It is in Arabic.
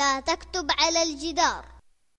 لا تكتب على الجدار.